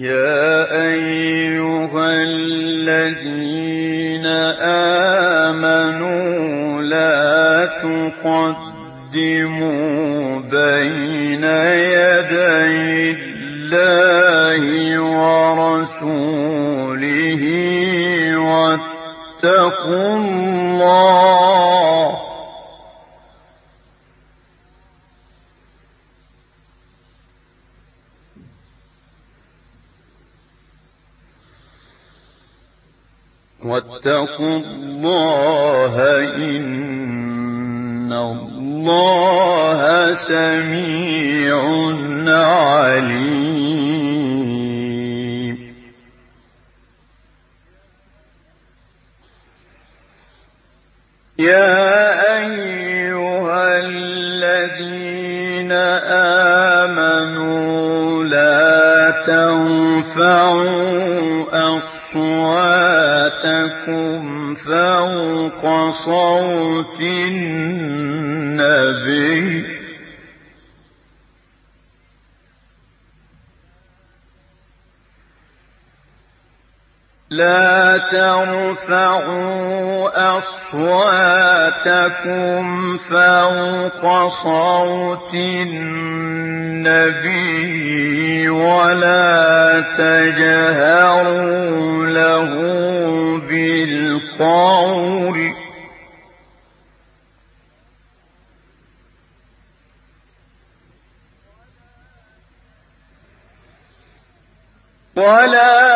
يا أيها الذين آمنوا لا تقدموا بين يدي الله الذين آمنوا لا تنفعوا أصواتكم فوق صوت النبي. لا ترفعوا أصواتكم فوق صوت النبي ولا تجهروا له بالقول. ولا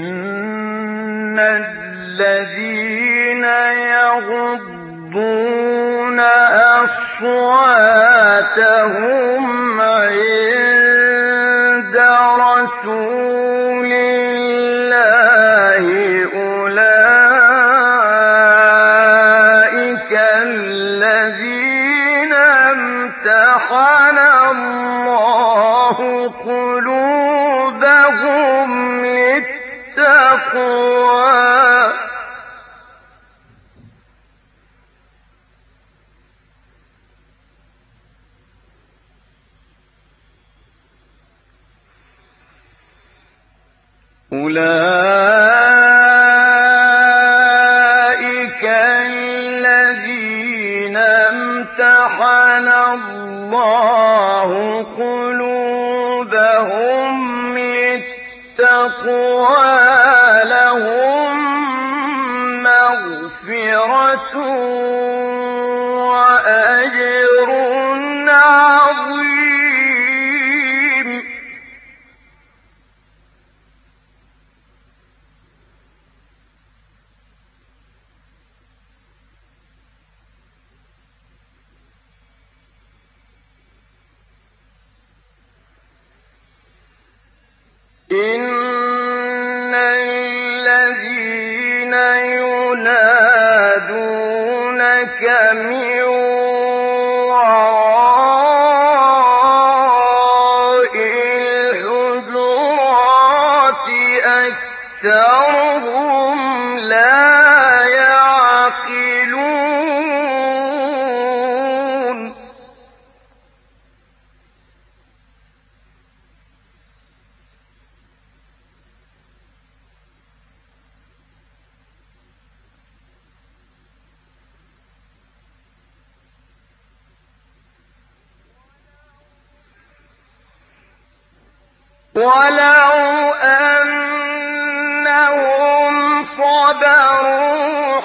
يغضون أصواتهم عند رسول أولئك الذين امتحن الله قلوبهم للتقوى لهم مغفرة ينادونك من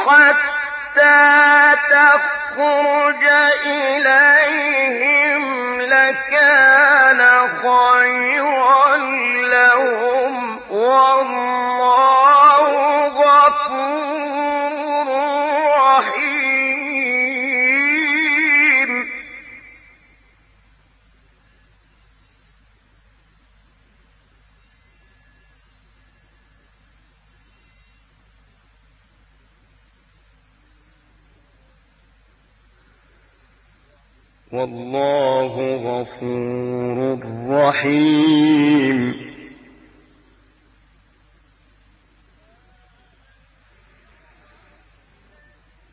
حتى تخرج إليهم لكان خيرا لهم والله والله غفور رحيم.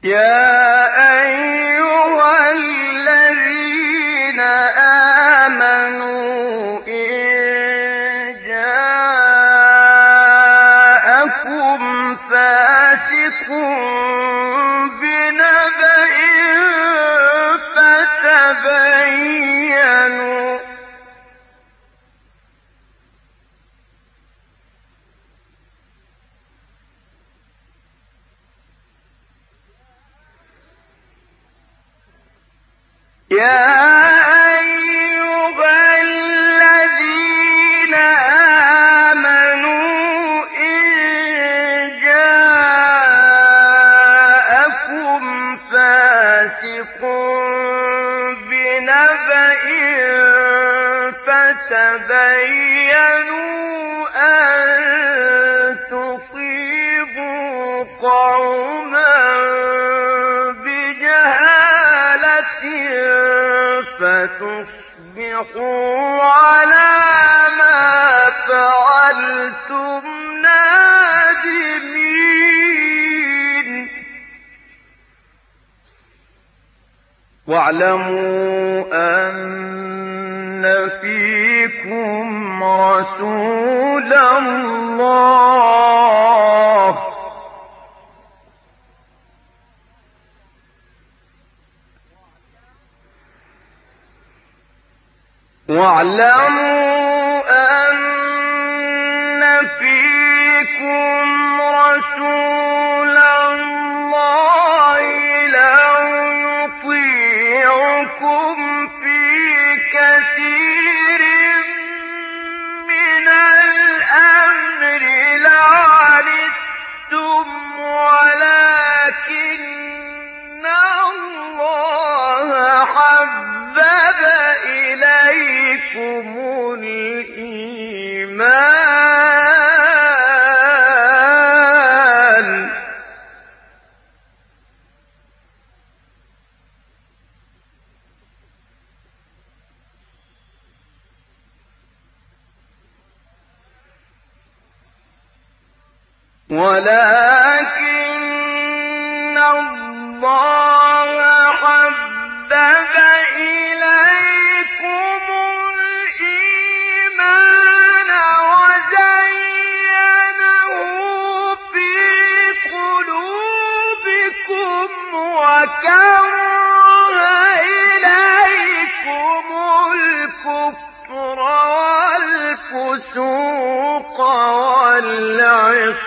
يا فتبينوا أن تصيبوا قوما بجهالة فتصبحوا على ما فعلتم نادمين. واعلموا أن فيكم رسول الله. واعلموا أن فيكم رسول الإيمان. ولكن والفسوق والعصيان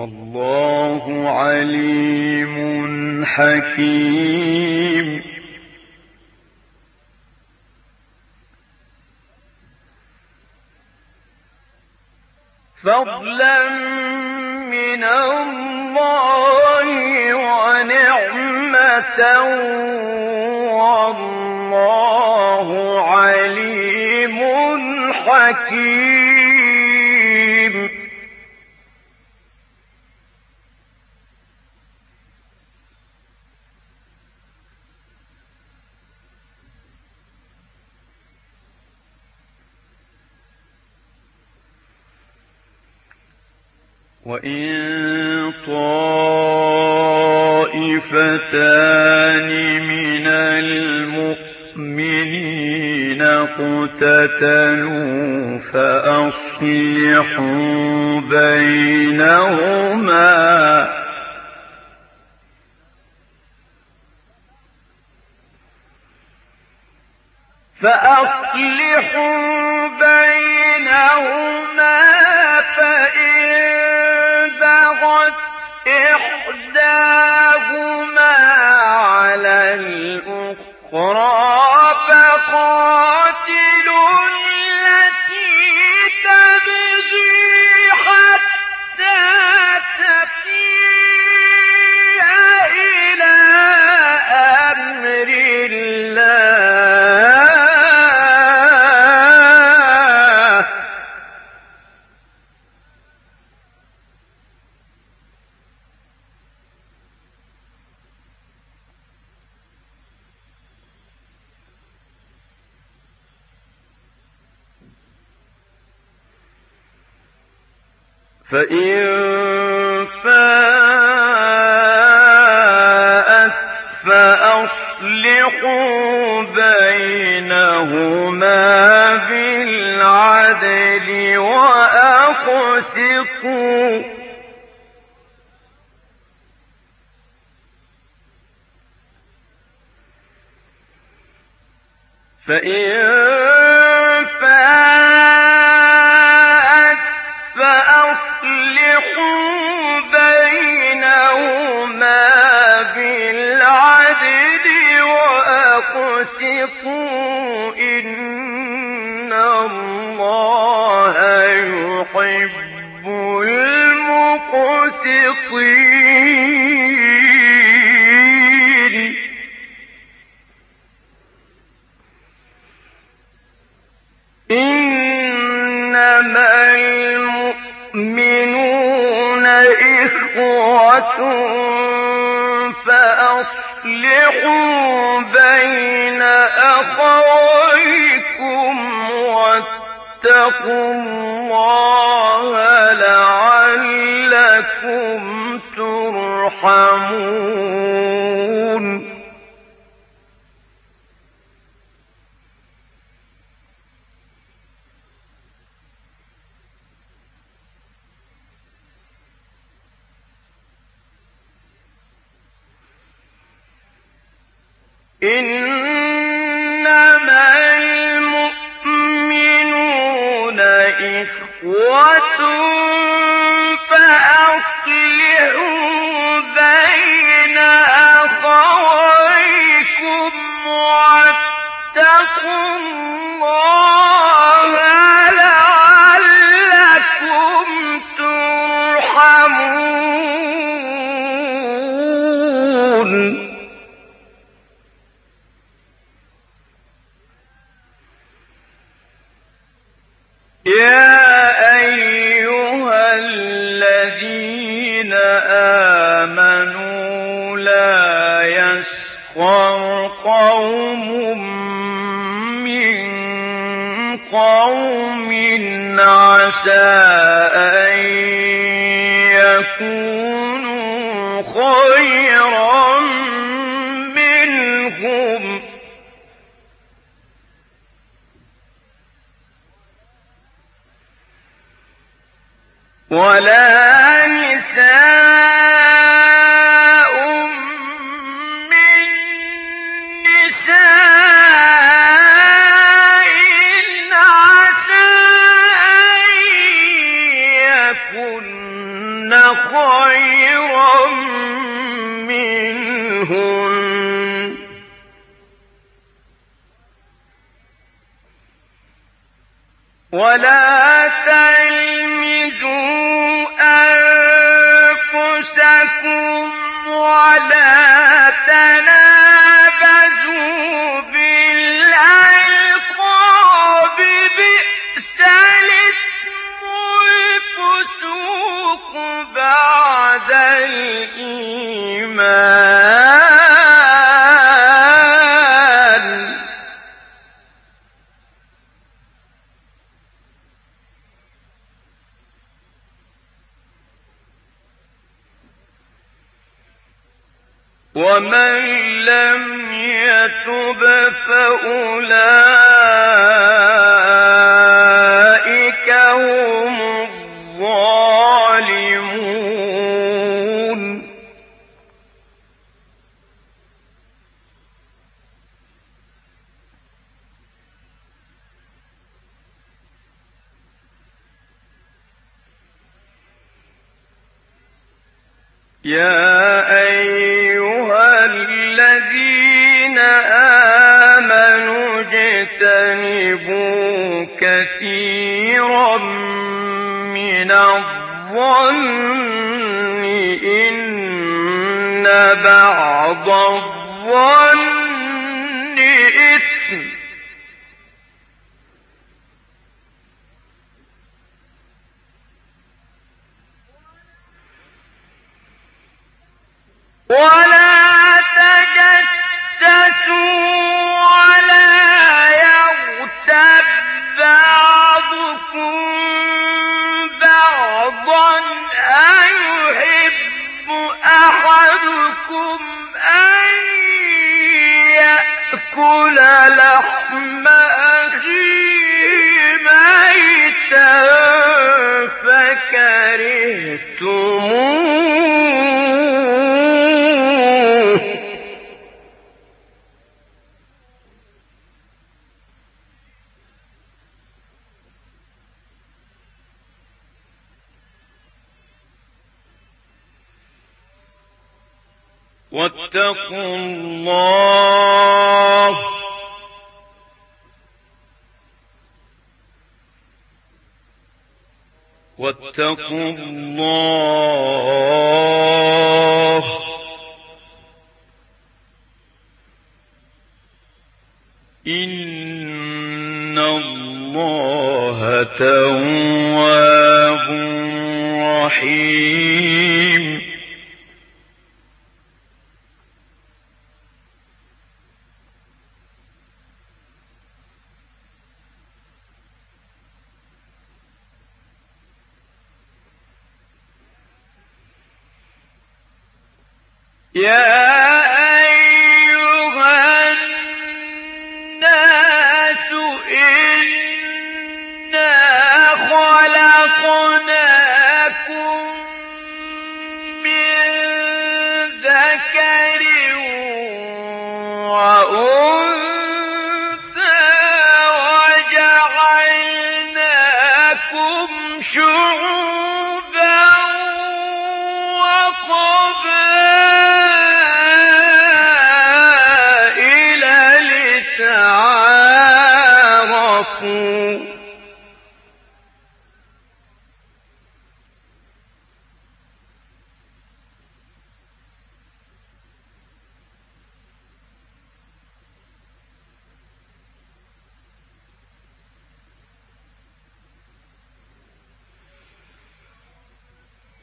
والله عليم حكيم. فضلا من الله ونعمة والله عليم حكيم. وإن طائفتان من المؤمنين اقتتلوا فأصلحوا بينهما فإن فاءت فأصلحوا بينهما بالعدل وأقسطوا وأقسطوا إن الله يحب المقسطين إنما المؤمنون إخوة فأصلحوا بين أخويكم واتقوا الله لعلكم ترحمون إنما المؤمنون إخوة فأصلحوا يا أيها الذين آمنوا لا يسخر قوم من قوم عسى أن يكونوا ولا نساء من نساء عسى أن يكن خيرا منهن ولا ومن آمنوا اجتنبوا كثيرا من الظن إن بعض الظن إثم. ولا أحدكم أن يأكل لحم واتقوا الله. واتقوا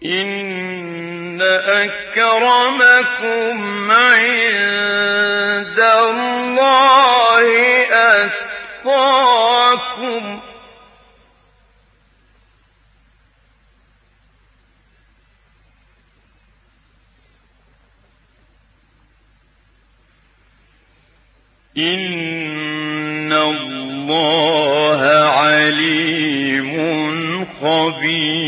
إن أكرمكم عند الله أتقاكم إن الله عليم خبير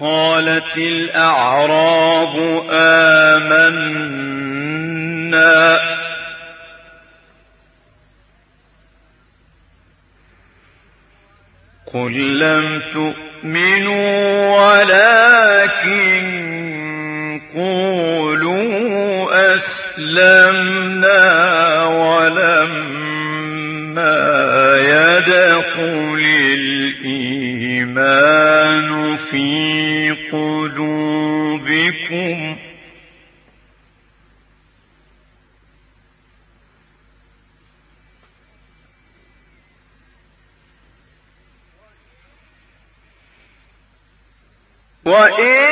قالت الأعراب آمنا. قل لم تؤمنوا ولكن قولوا أسلمنا ولما يدخل الإيمان في بكم وإن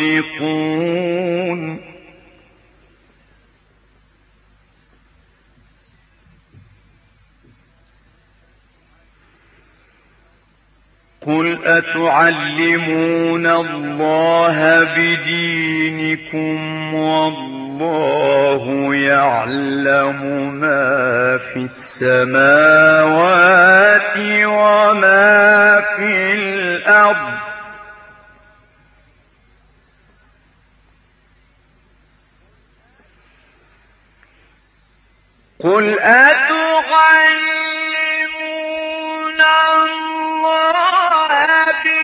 الصادقون قل أتعلمون الله بدينكم والله يعلم ما في السماوات وما في الأرض قل أتعلمون